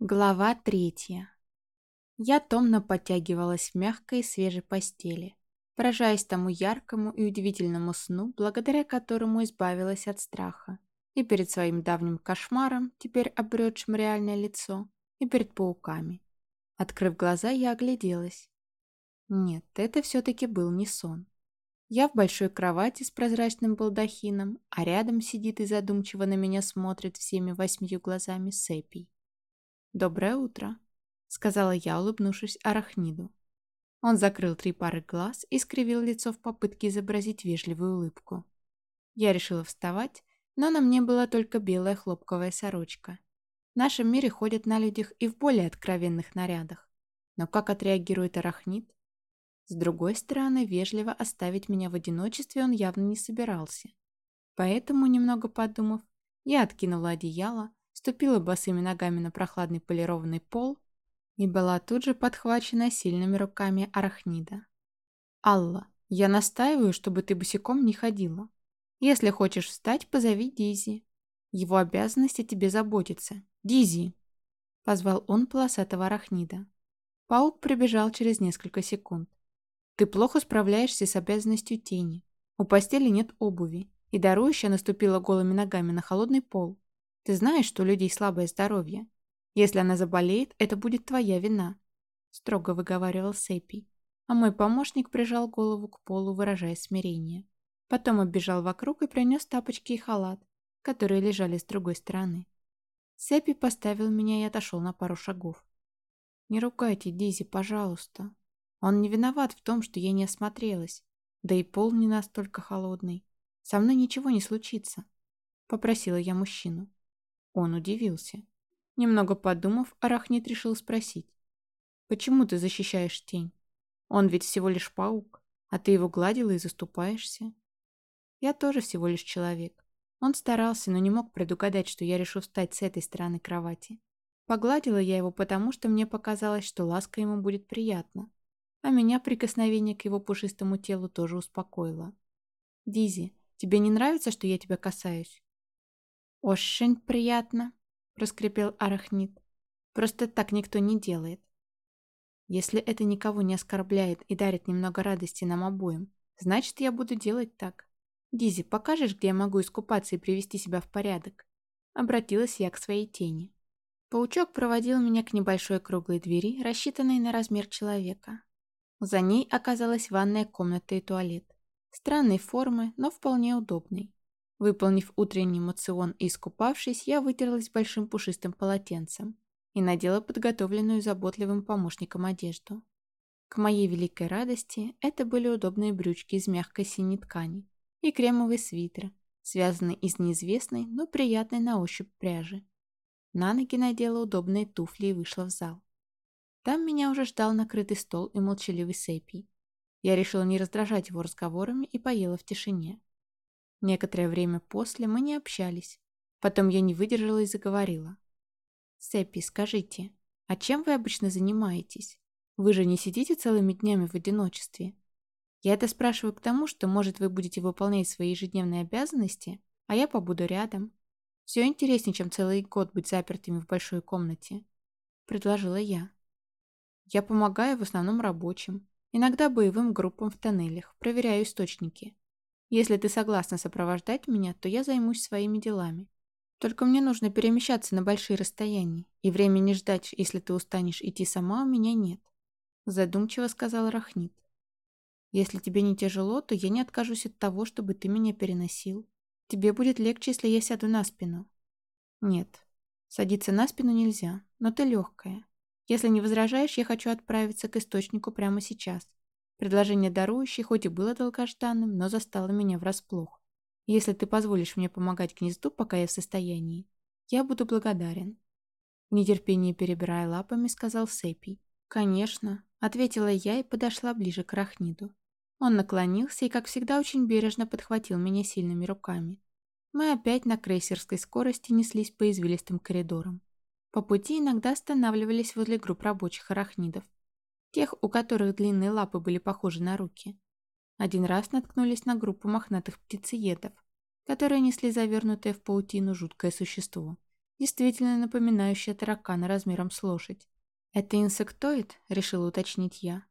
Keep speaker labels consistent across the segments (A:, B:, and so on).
A: Глава третья. Я томно подтягивалась в мягкой свежей постели, поражаясь тому яркому и удивительному сну, благодаря которому избавилась от страха. И перед своим давним кошмаром, теперь обретшим реальное лицо, и перед пауками. Открыв глаза, я огляделась. Нет, это все-таки был не сон. Я в большой кровати с прозрачным балдахином, а рядом сидит и задумчиво на меня смотрит всеми восьмью глазами Сэппи. «Доброе утро», — сказала я, улыбнувшись Арахниду. Он закрыл три пары глаз и скривил лицо в попытке изобразить вежливую улыбку. Я решила вставать, но на мне была только белая хлопковая сорочка. В нашем мире ходят на людях и в более откровенных нарядах. Но как отреагирует Арахнид? С другой стороны, вежливо оставить меня в одиночестве он явно не собирался. Поэтому, немного подумав, я откинула одеяло, ступила босыми ногами на прохладный полированный пол и была тут же подхвачена сильными руками арахнида. «Алла, я настаиваю, чтобы ты босиком не ходила. Если хочешь встать, позови Дизи. Его обязанность о тебе заботиться. Дизи!» Позвал он полосатого арахнида. Паук прибежал через несколько секунд. «Ты плохо справляешься с обязанностью тени. У постели нет обуви, и дарующая наступила голыми ногами на холодный пол. Ты знаешь, что у людей слабое здоровье. Если она заболеет, это будет твоя вина», — строго выговаривал Сэппи. А мой помощник прижал голову к полу, выражая смирение. Потом оббежал вокруг и принес тапочки и халат, которые лежали с другой стороны. Сэппи поставил меня и отошел на пару шагов. «Не ругайте Дизи, пожалуйста. Он не виноват в том, что я не осмотрелась. Да и пол не настолько холодный. Со мной ничего не случится», — попросила я мужчину. Он удивился. Немного подумав, Арахнит решил спросить. «Почему ты защищаешь тень? Он ведь всего лишь паук, а ты его гладила и заступаешься». «Я тоже всего лишь человек. Он старался, но не мог предугадать, что я решу встать с этой стороны кровати. Погладила я его потому, что мне показалось, что ласка ему будет приятна. А меня прикосновение к его пушистому телу тоже успокоило. «Дизи, тебе не нравится, что я тебя касаюсь?» «Очень приятно», — проскрипел Арахнит. «Просто так никто не делает. Если это никого не оскорбляет и дарит немного радости нам обоим, значит, я буду делать так. Дизи, покажешь, где я могу искупаться и привести себя в порядок?» Обратилась я к своей тени. Паучок проводил меня к небольшой круглой двери, рассчитанной на размер человека. За ней оказалась ванная комната и туалет. Странной формы, но вполне удобной. Выполнив утренний мацион и искупавшись, я вытерлась большим пушистым полотенцем и надела подготовленную заботливым помощником одежду. К моей великой радости это были удобные брючки из мягкой синей ткани и кремовый свитер, связанный из неизвестной, но приятной на ощупь пряжи. На ноги надела удобные туфли и вышла в зал. Там меня уже ждал накрытый стол и молчаливый Сэппи. Я решила не раздражать его разговорами и поела в тишине. Некоторое время после мы не общались. Потом я не выдержала и заговорила. «Сэппи, скажите, а чем вы обычно занимаетесь? Вы же не сидите целыми днями в одиночестве?» Я это спрашиваю к тому, что, может, вы будете выполнять свои ежедневные обязанности, а я побуду рядом. Все интереснее, чем целый год быть запертыми в большой комнате», — предложила я. Я помогаю в основном рабочим, иногда боевым группам в тоннелях, проверяю источники. Если ты согласна сопровождать меня, то я займусь своими делами. Только мне нужно перемещаться на большие расстояния, и времени ждать, если ты устанешь идти сама, у меня нет», — задумчиво сказал Рахнит. «Если тебе не тяжело, то я не откажусь от того, чтобы ты меня переносил. Тебе будет легче, если я сяду на спину». «Нет, садиться на спину нельзя, но ты легкая. Если не возражаешь, я хочу отправиться к источнику прямо сейчас. Предложение дарующей хоть и было долгожданным, но застало меня врасплох. Если ты позволишь мне помогать гнезду, пока я в состоянии, я буду благодарен. В нетерпении перебирая лапами, сказал Сэппи. «Конечно», — ответила я и подошла ближе к Рахниду. Он наклонился и, как всегда, очень бережно подхватил меня сильными руками. Мы опять на крейсерской скорости неслись по извилистым коридорам. По пути иногда останавливались возле групп рабочих арахнидов, Тех, у которых длинные лапы были похожи на руки. Один раз наткнулись на группу мохнатых птицеедов, которые несли завернутое в паутину жуткое существо. действительно напоминающая таракана размером с лошадь. «Это инсектоид?» — решила уточнить я.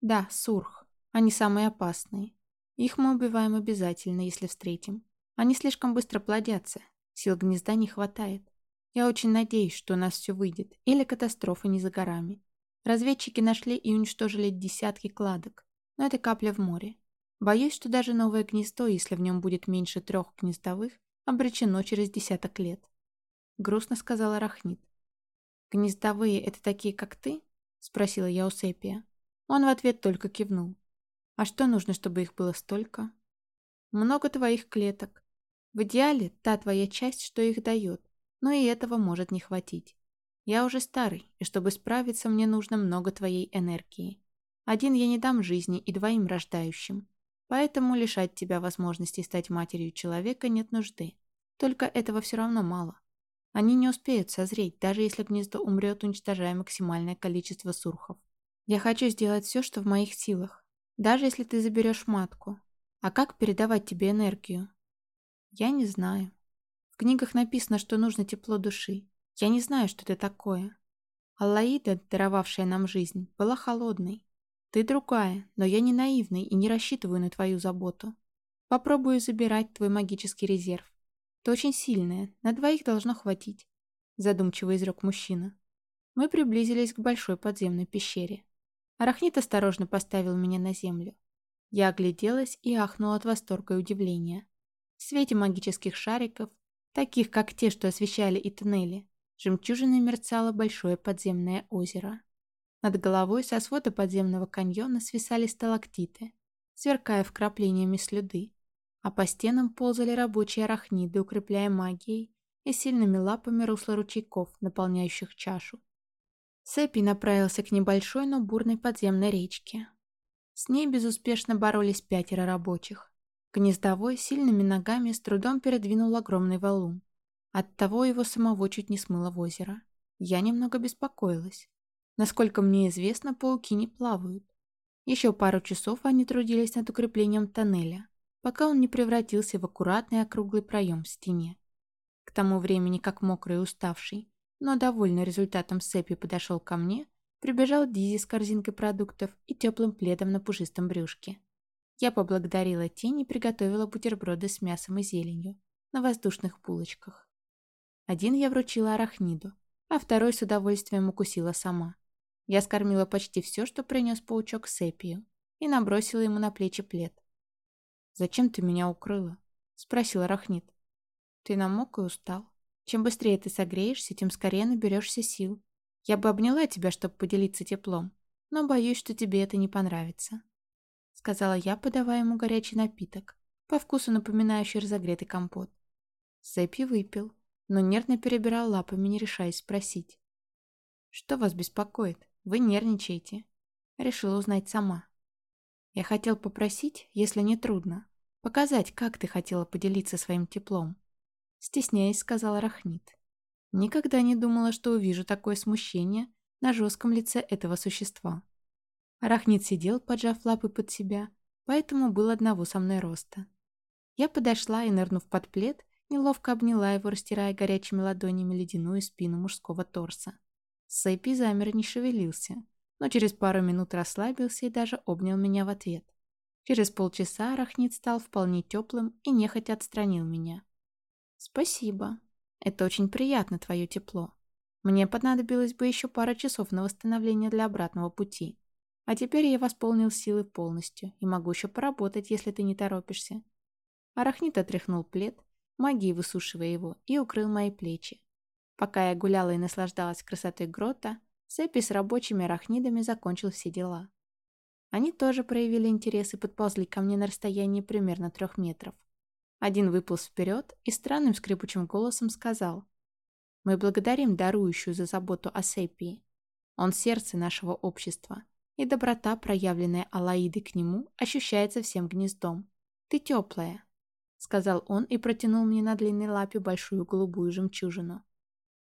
A: «Да, сурх. Они самые опасные. Их мы убиваем обязательно, если встретим. Они слишком быстро плодятся. Сил гнезда не хватает. Я очень надеюсь, что у нас все выйдет. Или катастрофа не за горами. Разведчики нашли и уничтожили десятки кладок. Но это капля в море. Боюсь, что даже новое гнездо, если в нем будет меньше трех гнездовых, обречено через десяток лет. Грустно сказала Рахнит. «Гнездовые — это такие, как ты?» — спросила я у Сепия. Он в ответ только кивнул. «А что нужно, чтобы их было столько?» «Много твоих клеток. В идеале та твоя часть, что их дает, но и этого может не хватить. Я уже старый, и чтобы справиться, мне нужно много твоей энергии. Один я не дам жизни и двоим рождающим. Поэтому лишать тебя возможности стать матерью человека нет нужды. Только этого все равно мало. Они не успеют созреть, даже если гнездо умрет, уничтожая максимальное количество сурхов. Я хочу сделать все, что в моих силах. Даже если ты заберешь матку. А как передавать тебе энергию? Я не знаю. В книгах написано, что нужно тепло души. Я не знаю, что это такое. Аллаида, даровавшая нам жизнь, была холодной. Ты другая, но я не наивный и не рассчитываю на твою заботу. Попробую забирать твой магический резерв. Ты очень сильная, на двоих должно хватить. Задумчиво изрек мужчина. Мы приблизились к большой подземной пещере. Арахнит осторожно поставил меня на землю. Я огляделась и ахнула от восторга и удивления. В свете магических шариков, таких как те, что освещали и туннели, жемчужиной мерцало большое подземное озеро. Над головой со свода подземного каньона свисали сталактиты, сверкая вкраплениями слюды, а по стенам ползали рабочие арахниды, укрепляя магией и сильными лапами русло ручейков, наполняющих чашу. Сэппи направился к небольшой, но бурной подземной речке. С ней безуспешно боролись пятеро рабочих. Гнездовой сильными ногами с трудом передвинул огромный валун. Оттого его самого чуть не смыло в озеро. Я немного беспокоилась. Насколько мне известно, пауки не плавают. Еще пару часов они трудились над укреплением тоннеля, пока он не превратился в аккуратный округлый проем в стене. К тому времени, как мокрый и уставший, но довольный результатом Сэппи подошел ко мне, прибежал Дизи с корзинкой продуктов и теплым пледом на пушистом брюшке. Я поблагодарила тень и приготовила бутерброды с мясом и зеленью на воздушных булочках. Один я вручила арахниду, а второй с удовольствием укусила сама. Я скормила почти все, что принес паучок Сепию, и набросила ему на плечи плед. «Зачем ты меня укрыла?» — спросил Рахнит. «Ты намок и устал. Чем быстрее ты согреешься, тем скорее наберешься сил. Я бы обняла тебя, чтобы поделиться теплом, но боюсь, что тебе это не понравится», — сказала я, подавая ему горячий напиток, по вкусу напоминающий разогретый компот. Сэпи выпил, но нервно перебирал лапами, не решаясь спросить. «Что вас беспокоит?» Вы нервничаете. Решила узнать сама. Я хотел попросить, если не трудно, показать, как ты хотела поделиться своим теплом. Стесняясь, сказал Рахнит. Никогда не думала, что увижу такое смущение на жестком лице этого существа. Рахнит сидел, поджав лапы под себя, поэтому был одного со мной роста. Я подошла и, нырнув под плед, неловко обняла его, растирая горячими ладонями ледяную спину мужского торса. Сэппи замер не шевелился, но через пару минут расслабился и даже обнял меня в ответ. Через полчаса арахнит стал вполне теплым и нехотя отстранил меня. «Спасибо. Это очень приятно, твое тепло. Мне понадобилось бы еще пара часов на восстановление для обратного пути. А теперь я восполнил силы полностью и могу еще поработать, если ты не торопишься». Арахнит отряхнул плед, магией высушивая его, и укрыл мои плечи. Пока я гуляла и наслаждалась красотой грота, Сэппи с рабочими арахнидами закончил все дела. Они тоже проявили интерес и подползли ко мне на расстоянии примерно трех метров. Один выполз вперед и странным скрипучим голосом сказал «Мы благодарим дарующую за заботу о Сепии. Он сердце нашего общества, и доброта, проявленная Алаидой к нему, ощущается всем гнездом. Ты теплая», — сказал он и протянул мне на длинной лапе большую голубую жемчужину.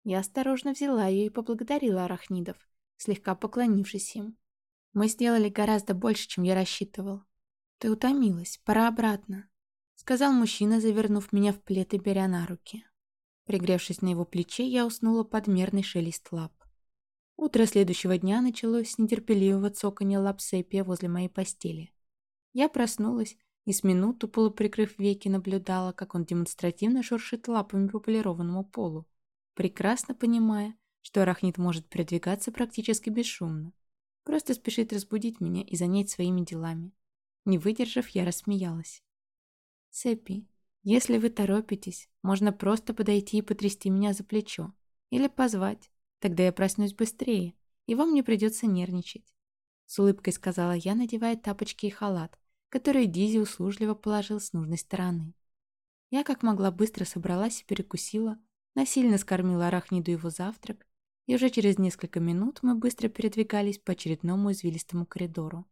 A: Я осторожно взяла ее и поблагодарила арахнидов, слегка поклонившись им. Мы сделали гораздо больше, чем я рассчитывал. Ты утомилась, пора обратно, сказал мужчина, завернув меня в плед и беря на руки. Пригревшись на его плече, я уснула под мерный шелест лап. Утро следующего дня началось с нетерпеливого цоканья лап Сепия возле моей постели. Я проснулась и с минуту, полуприкрыв веки, наблюдала, как он демонстративно шуршит лапами по полированному полу, прекрасно понимая, что арахнит может передвигаться практически бесшумно. Просто спешит разбудить меня и занять своими делами. Не выдержав, я рассмеялась. «Сэппи, если вы торопитесь, можно просто подойти и потрясти меня за плечо. Или позвать. Тогда я проснусь быстрее, и вам не придется нервничать». С улыбкой сказала я, надевая тапочки и халат, который Дизи услужливо положил с нужной стороны. Я как могла быстро собралась и перекусила, насильно скормила арахниду его завтрак, и уже через несколько минут мы быстро передвигались по очередному извилистому коридору.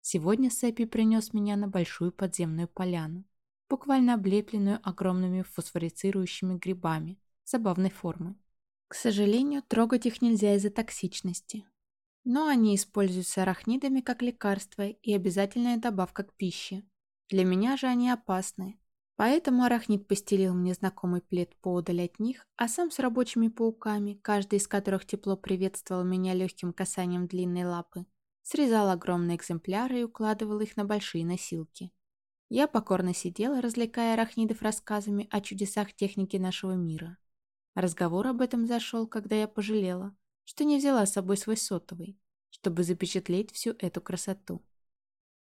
A: Сегодня Сэппи принес меня на большую подземную поляну, буквально облепленную огромными фосфорицирующими грибами забавной формы. К сожалению, трогать их нельзя из-за токсичности, но они используются арахнидами как лекарство и обязательная добавка к пище. Для меня же они опасны. Поэтому арахнид постелил мне знакомый плед поодаль от них, а сам с рабочими пауками, каждый из которых тепло приветствовал меня легким касанием длинной лапы, срезал огромные экземпляры и укладывал их на большие носилки. Я покорно сидела, развлекая арахнидов рассказами о чудесах техники нашего мира. Разговор об этом зашел, когда я пожалела, что не взяла с собой свой сотовый, чтобы запечатлеть всю эту красоту.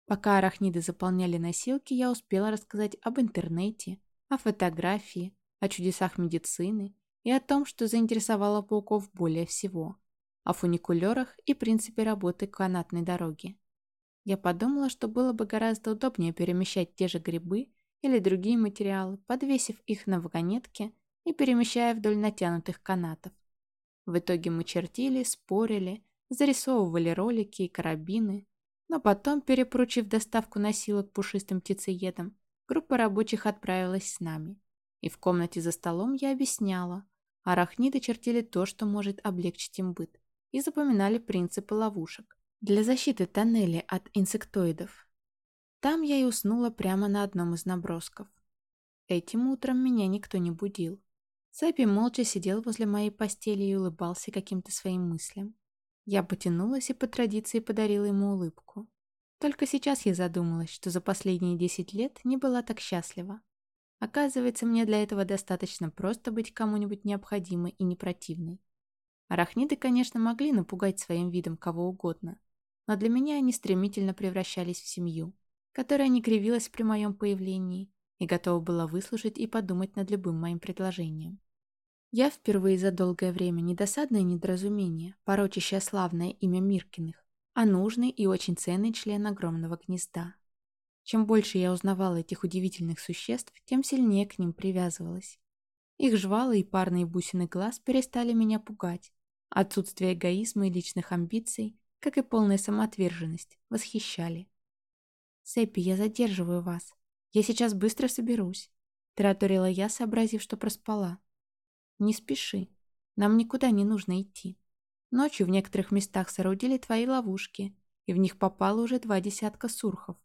A: Пока арахниды заполняли носилки, я успела рассказать об интернете, о фотографии, о чудесах медицины и о том, что заинтересовало пауков более всего, о фуникулерах и принципе работы канатной дороги. Я подумала, что было бы гораздо удобнее перемещать те же грибы или другие материалы, подвесив их на вагонетке и перемещая вдоль натянутых канатов. В итоге мы чертили, спорили, зарисовывали ролики и карабины, но потом, перепоручив доставку носилок пушистым птицеедам, группа рабочих отправилась с нами. И в комнате за столом я объясняла. Арахниды чертили то, что может облегчить им быт, и запоминали принципы ловушек для защиты тоннеля от инсектоидов. Там я и уснула прямо на одном из набросков. Этим утром меня никто не будил. Сэппи молча сидел возле моей постели и улыбался каким-то своим мыслям. Я потянулась и по традиции подарила ему улыбку. Только сейчас я задумалась, что за последние десять лет не была так счастлива. Оказывается, мне для этого достаточно просто быть кому-нибудь необходимой и не противной. Арахниды, конечно, могли напугать своим видом кого угодно, но для меня они стремительно превращались в семью, которая не кривилась при моем появлении и готова была выслушать и подумать над любым моим предложением. Я впервые за долгое время не досадное недоразумение, порочащее славное имя Миркиных, а нужный и очень ценный член огромного гнезда. Чем больше я узнавала этих удивительных существ, тем сильнее к ним привязывалась. Их жвалы и парные бусины глаз перестали меня пугать. Отсутствие эгоизма и личных амбиций, как и полная самоотверженность, восхищали. «Сэппи, я задерживаю вас», «Я сейчас быстро соберусь», — тараторила я, сообразив, что проспала. «Не спеши. Нам никуда не нужно идти. Ночью в некоторых местах соорудили твои ловушки, и в них попало уже два десятка сурхов.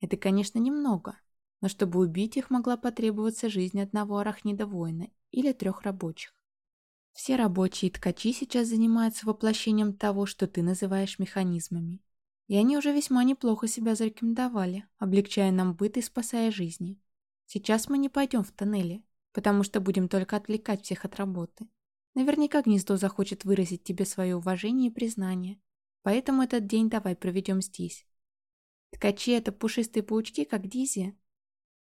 A: Это, конечно, немного, но чтобы убить их, могла потребоваться жизнь одного арахнида-воина или трех рабочих. Все рабочие ткачи сейчас занимаются воплощением того, что ты называешь механизмами. И они уже весьма неплохо себя зарекомендовали, облегчая нам быт и спасая жизни. Сейчас мы не пойдем в тоннели, потому что будем только отвлекать всех от работы. Наверняка гнездо захочет выразить тебе свое уважение и признание, поэтому этот день давай проведем здесь. Ткачи — это пушистые паучки, как Дизи?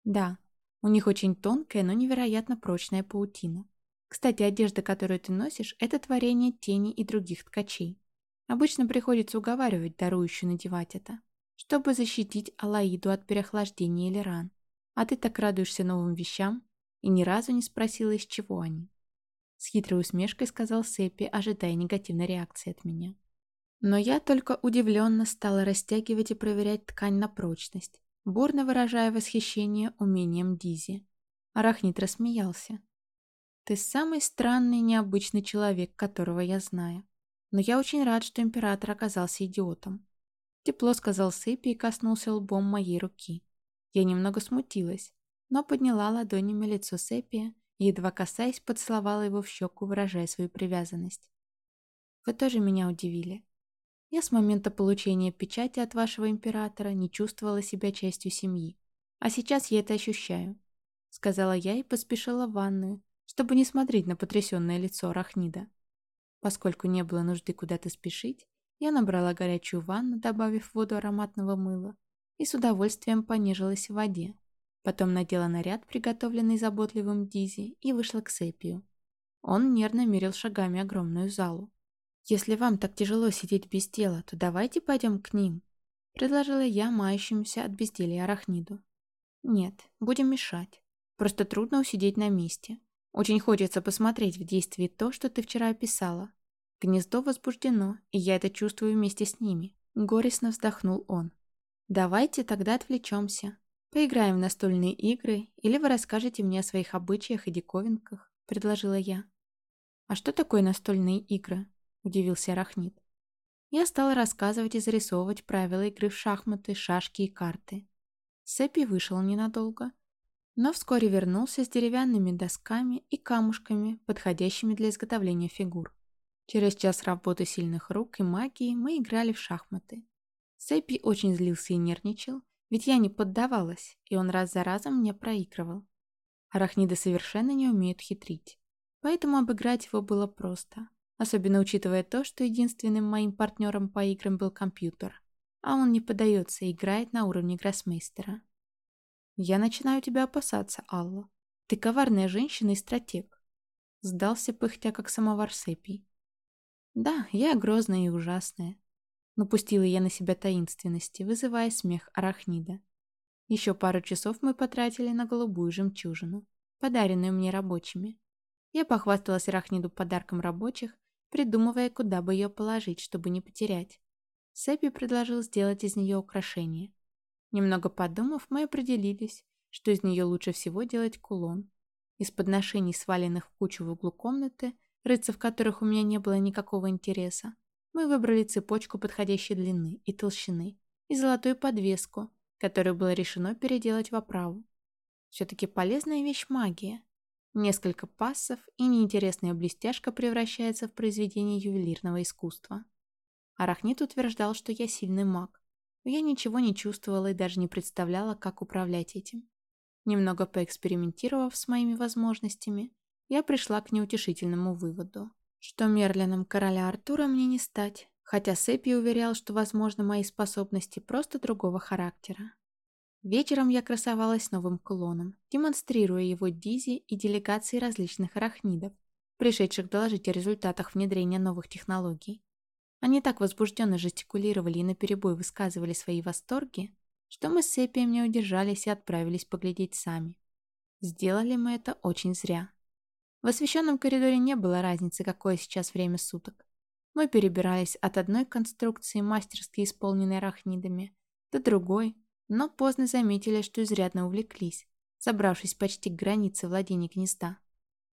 A: Да, у них очень тонкая, но невероятно прочная паутина. Кстати, одежда, которую ты носишь, это творение тени и других ткачей. Обычно приходится уговаривать дарующую надевать это, чтобы защитить Алаиду от переохлаждения или ран. А ты так радуешься новым вещам и ни разу не спросила, из чего они. С хитрой усмешкой сказал Сэппи, ожидая негативной реакции от меня. Но я только удивленно стала растягивать и проверять ткань на прочность, бурно выражая восхищение умением Дизи. Арахнит рассмеялся. «Ты самый странный и необычный человек, которого я знаю но я очень рад, что император оказался идиотом. Тепло сказал Сэппи и коснулся лбом моей руки. Я немного смутилась, но подняла ладонями лицо Сэппи и, едва касаясь, поцеловала его в щеку, выражая свою привязанность. «Вы тоже меня удивили. Я с момента получения печати от вашего императора не чувствовала себя частью семьи. А сейчас я это ощущаю», — сказала я и поспешила в ванную, чтобы не смотреть на потрясенное лицо Рахнида. Поскольку не было нужды куда-то спешить, я набрала горячую ванну, добавив в воду ароматного мыла, и с удовольствием понежилась в воде. Потом надела наряд, приготовленный заботливым Дизи, и вышла к Сепию. Он нервно мерил шагами огромную залу. «Если вам так тяжело сидеть без тела, то давайте пойдем к ним», — предложила я мающимся от безделья арахниду. «Нет, будем мешать. Просто трудно усидеть на месте. Очень хочется посмотреть в действии то, что ты вчера описала. Гнездо возбуждено, и я это чувствую вместе с ними. Горестно вздохнул он. Давайте тогда отвлечемся. Поиграем в настольные игры, или вы расскажете мне о своих обычаях и диковинках, предложила я. А что такое настольные игры? Удивился Рахнит. Я стала рассказывать и зарисовывать правила игры в шахматы, шашки и карты. Сэппи вышел ненадолго, но вскоре вернулся с деревянными досками и камушками, подходящими для изготовления фигур. Через час работы сильных рук и магии мы играли в шахматы. Сэппи очень злился и нервничал, ведь я не поддавалась, и он раз за разом мне проигрывал. Арахниды совершенно не умеют хитрить, поэтому обыграть его было просто, особенно учитывая то, что единственным моим партнером по играм был компьютер, а он не поддается и играет на уровне гроссмейстера. «Я начинаю тебя опасаться, Алла. Ты коварная женщина и стратег», — сдался пыхтя, как самовар Сэппи. Да, я грозная и ужасная. Напустила я на себя таинственности, вызывая смех арахнида. Еще пару часов мы потратили на голубую жемчужину, подаренную мне рабочими. Я похвасталась арахниду подарком рабочих, придумывая, куда бы ее положить, чтобы не потерять. Сэппи предложил сделать из нее украшение. Немного подумав, мы определились, что из нее лучше всего делать кулон. Из подношений, сваленных в кучу в углу комнаты, рыться в которых у меня не было никакого интереса, мы выбрали цепочку подходящей длины и толщины и золотую подвеску, которую было решено переделать в оправу. Все-таки полезная вещь магия. Несколько пассов, и неинтересная блестяшка превращается в произведение ювелирного искусства. Арахнит утверждал, что я сильный маг, но я ничего не чувствовала и даже не представляла, как управлять этим. Немного поэкспериментировав с моими возможностями, я пришла к неутешительному выводу, что Мерлином короля Артура мне не стать, хотя Сэппи уверял, что, возможно, мои способности просто другого характера. Вечером я красовалась новым кулоном, демонстрируя его Дизи и делегации различных арахнидов, пришедших доложить о результатах внедрения новых технологий. Они так возбужденно жестикулировали и наперебой высказывали свои восторги, что мы с Сепием не удержались и отправились поглядеть сами. Сделали мы это очень зря. В освещенном коридоре не было разницы, какое сейчас время суток. Мы перебирались от одной конструкции, мастерски исполненной арахнидами, до другой, но поздно заметили, что изрядно увлеклись, забравшись почти к границе владения гнезда.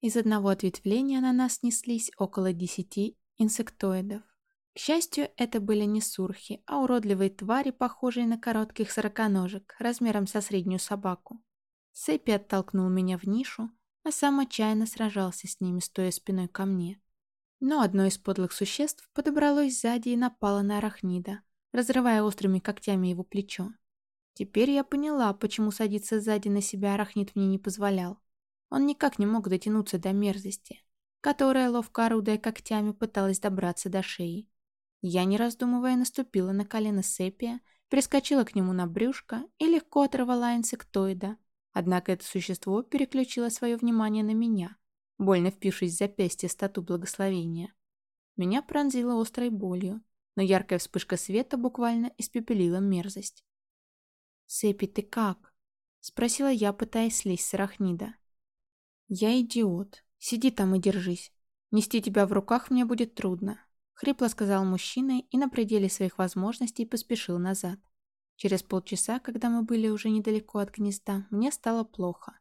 A: Из одного ответвления на нас неслись около десяти инсектоидов. К счастью, это были не сурхи, а уродливые твари, похожие на коротких сороконожек, размером со среднюю собаку. Сэппи оттолкнул меня в нишу, а сам отчаянно сражался с ними, стоя спиной ко мне. Но одно из подлых существ подобралось сзади и напало на арахнида, разрывая острыми когтями его плечо. Теперь я поняла, почему садиться сзади на себя арахнид мне не позволял. Он никак не мог дотянуться до мерзости, которая, ловко орудуя когтями, пыталась добраться до шеи. Я, не раздумывая, наступила на колено Сепия, прискочила к нему на брюшко и легко оторвала инсектоида, Однако это существо переключило свое внимание на меня, больно впившись в запястье стату благословения. Меня пронзило острой болью, но яркая вспышка света буквально испепелила мерзость. «Сэппи, ты как?» — спросила я, пытаясь слезть с арахнида. «Я идиот. Сиди там и держись. Нести тебя в руках мне будет трудно», — хрипло сказал мужчина и на пределе своих возможностей поспешил назад. Через полчаса, когда мы были уже недалеко от гнезда, мне стало плохо.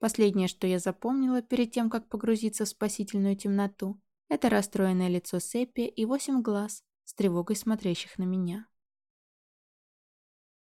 A: Последнее, что я запомнила перед тем, как погрузиться в спасительную темноту, это расстроенное лицо Сеппи и восемь глаз, с тревогой смотрящих на меня.